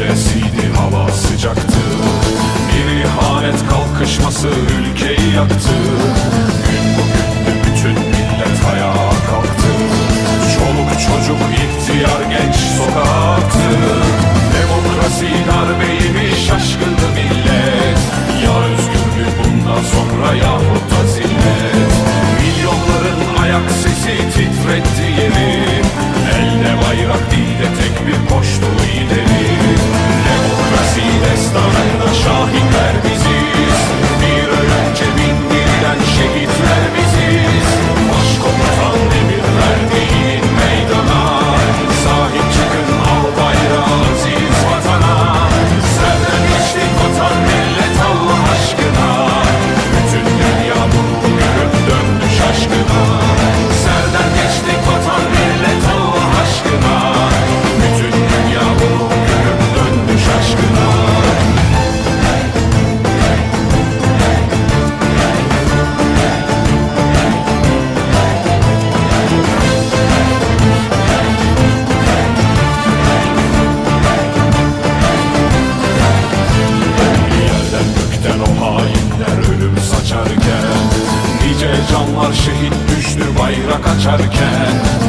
gecesiydi hava sıcaktı. Bir ihanet kalkışması ülkeyi yaktı. Gün bugündü bütün millet ayağa kalktı. Çoluk çocuk ihtiyar genç sokağa attı Demokrasi darbeymiş aşkı Milyonlar şehit düştü bayrak açarken.